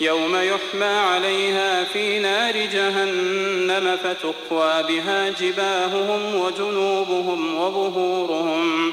يوم يحمى عليها في نار جهنم فتكوى بها جباههم وجنوبهم وظهورهم